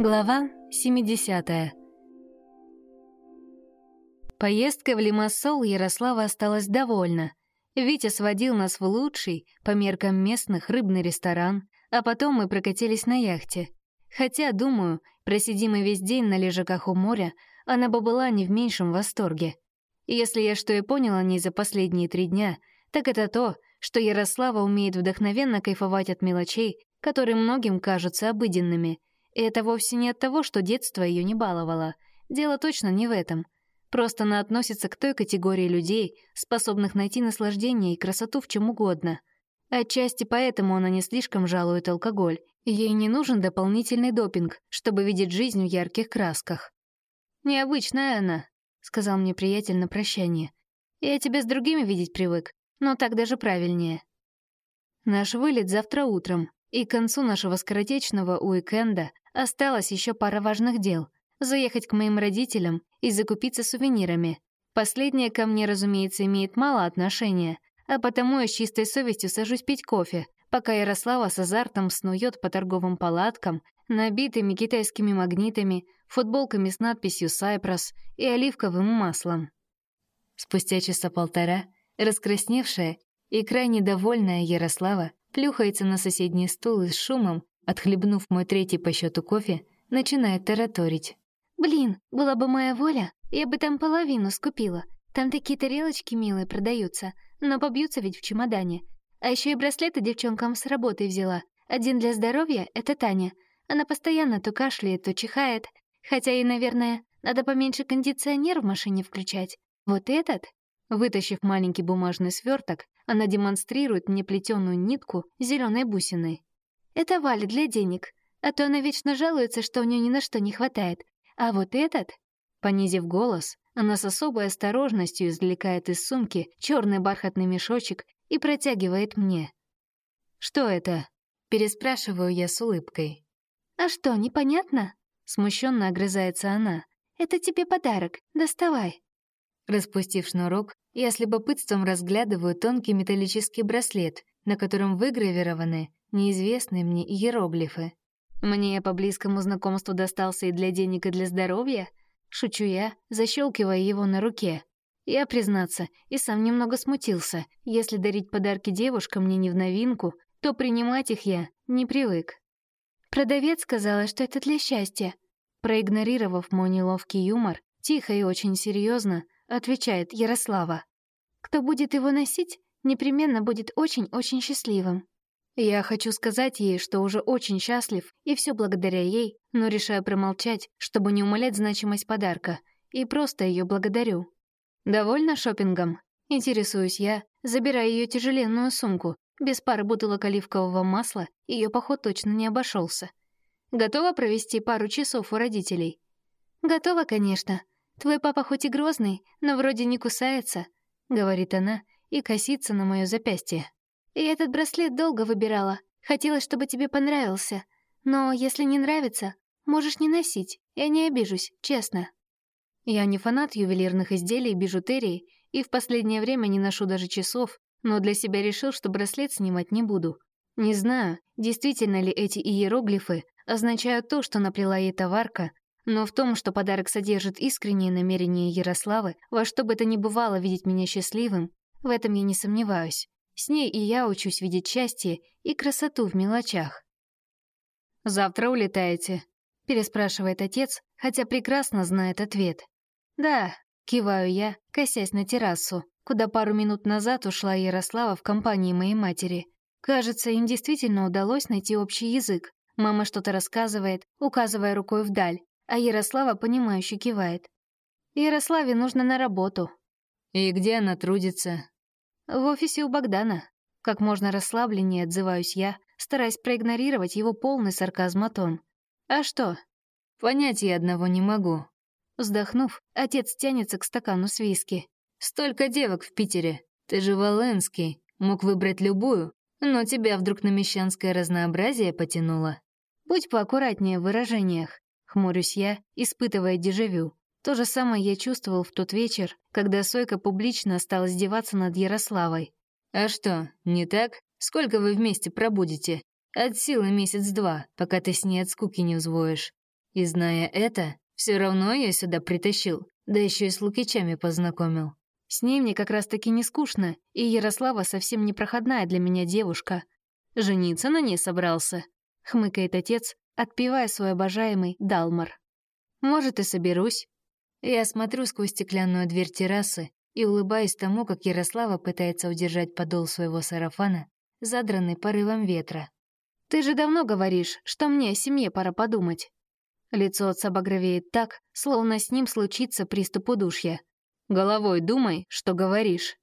Глава 70 Поездкой в Лимассол Ярослава осталась довольна. Витя сводил нас в лучший, по меркам местных, рыбный ресторан, а потом мы прокатились на яхте. Хотя, думаю, просидим мы весь день на лежаках у моря, она бы была не в меньшем восторге. Если я что и понял о ней за последние три дня, так это то, что Ярослава умеет вдохновенно кайфовать от мелочей, которые многим кажутся обыденными — и это вовсе не от того, что детство ее не баловало. Дело точно не в этом. Просто она относится к той категории людей, способных найти наслаждение и красоту в чем угодно. Отчасти поэтому она не слишком жалует алкоголь. Ей не нужен дополнительный допинг, чтобы видеть жизнь в ярких красках. «Необычная она», — сказал мне приятель на прощание. «Я тебя с другими видеть привык, но так даже правильнее». Наш вылет завтра утром, и к концу нашего скоротечного уикенда Осталось еще пара важных дел. Заехать к моим родителям и закупиться сувенирами. Последнее ко мне, разумеется, имеет мало отношения, а потому я с чистой совестью сажусь пить кофе, пока Ярослава с азартом снует по торговым палаткам, набитыми китайскими магнитами, футболками с надписью «Сайпрос» и оливковым маслом. Спустя часа полтора, раскрасневшая и крайне довольная Ярослава плюхается на соседний стул и с шумом, Отхлебнув мой третий по счету кофе, начинает тараторить. «Блин, была бы моя воля, я бы там половину скупила. Там такие тарелочки милые продаются, но побьются ведь в чемодане. А еще и браслеты девчонкам с работы взяла. Один для здоровья — это Таня. Она постоянно то кашляет, то чихает. Хотя ей, наверное, надо поменьше кондиционер в машине включать. Вот этот...» Вытащив маленький бумажный сверток, она демонстрирует мне плетеную нитку зеленой бусиной. Это Валя для денег, а то она вечно жалуется, что у нее ни на что не хватает. А вот этот...» Понизив голос, она с особой осторожностью извлекает из сумки черный бархатный мешочек и протягивает мне. «Что это?» — переспрашиваю я с улыбкой. «А что, непонятно?» — смущенно огрызается она. «Это тебе подарок, доставай». Распустив шнурок, я с любопытством разглядываю тонкий металлический браслет, на котором выгравированы неизвестные мне иероглифы. Мне по близкому знакомству достался и для денег, и для здоровья. Шучу я, защелкивая его на руке. Я, признаться, и сам немного смутился. Если дарить подарки девушкам мне не в новинку, то принимать их я не привык. Продавец сказала, что это для счастья. Проигнорировав мой неловкий юмор, тихо и очень серьезно отвечает Ярослава. Кто будет его носить, непременно будет очень-очень счастливым. Я хочу сказать ей, что уже очень счастлив, и все благодаря ей, но решаю промолчать, чтобы не умалять значимость подарка, и просто ее благодарю. Довольно шопингом? Интересуюсь я, забирая ее тяжеленную сумку. Без пары бутылок оливкового масла ее поход точно не обошелся. Готова провести пару часов у родителей? Готова, конечно. Твой папа хоть и грозный, но вроде не кусается, говорит она и косится на мое запястье. Я этот браслет долго выбирала. Хотела, чтобы тебе понравился. Но если не нравится, можешь не носить. Я не обижусь, честно. Я не фанат ювелирных изделий и бижутерии, и в последнее время не ношу даже часов, но для себя решил, что браслет снимать не буду. Не знаю, действительно ли эти иероглифы означают то, что наплела ей товарка, но в том, что подарок содержит искреннее намерение Ярославы, во что бы то ни бывало видеть меня счастливым, в этом я не сомневаюсь. С ней и я учусь видеть счастье и красоту в мелочах. «Завтра улетаете?» — переспрашивает отец, хотя прекрасно знает ответ. «Да», — киваю я, косясь на террасу, куда пару минут назад ушла Ярослава в компании моей матери. Кажется, им действительно удалось найти общий язык. Мама что-то рассказывает, указывая рукой вдаль, а Ярослава, понимающе кивает. Ярославе нужно на работу. «И где она трудится?» В офисе у Богдана. Как можно расслабленнее отзываюсь я, стараясь проигнорировать его полный сарказм тон. А что? Понять я одного не могу. Вздохнув, отец тянется к стакану с виски. Столько девок в Питере. Ты же Валенский. Мог выбрать любую, но тебя вдруг на мещанское разнообразие потянуло. Будь поаккуратнее в выражениях. Хмурюсь я, испытывая дежавю. То же самое я чувствовал в тот вечер, когда Сойка публично стала издеваться над Ярославой. «А что, не так? Сколько вы вместе пробудете? От силы месяц-два, пока ты с ней от скуки не взвоишь. И зная это, все равно я сюда притащил, да еще и с Лукичами познакомил. С ней мне как раз-таки не скучно, и Ярослава совсем не проходная для меня девушка. Жениться на ней собрался, хмыкает отец, отпивая свой обожаемый Далмар. Может, и соберусь. Я смотрю сквозь стеклянную дверь террасы и улыбаюсь тому, как Ярослава пытается удержать подол своего сарафана, задранный порывом ветра. «Ты же давно говоришь, что мне о семье пора подумать». Лицо отца багровеет так, словно с ним случится приступ удушья. Головой думай, что говоришь.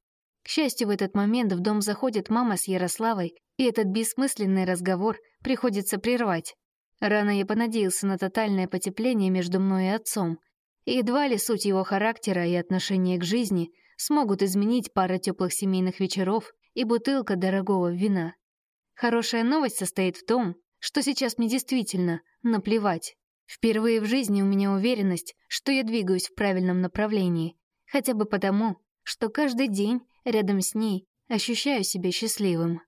К счастью, в этот момент в дом заходит мама с Ярославой, и этот бессмысленный разговор приходится прервать. Рано я понадеялся на тотальное потепление между мной и отцом. И едва ли суть его характера и отношения к жизни смогут изменить пара теплых семейных вечеров и бутылка дорогого вина. Хорошая новость состоит в том, что сейчас мне действительно наплевать. Впервые в жизни у меня уверенность, что я двигаюсь в правильном направлении, Хотя бы потому, что каждый день рядом с ней ощущаю себя счастливым.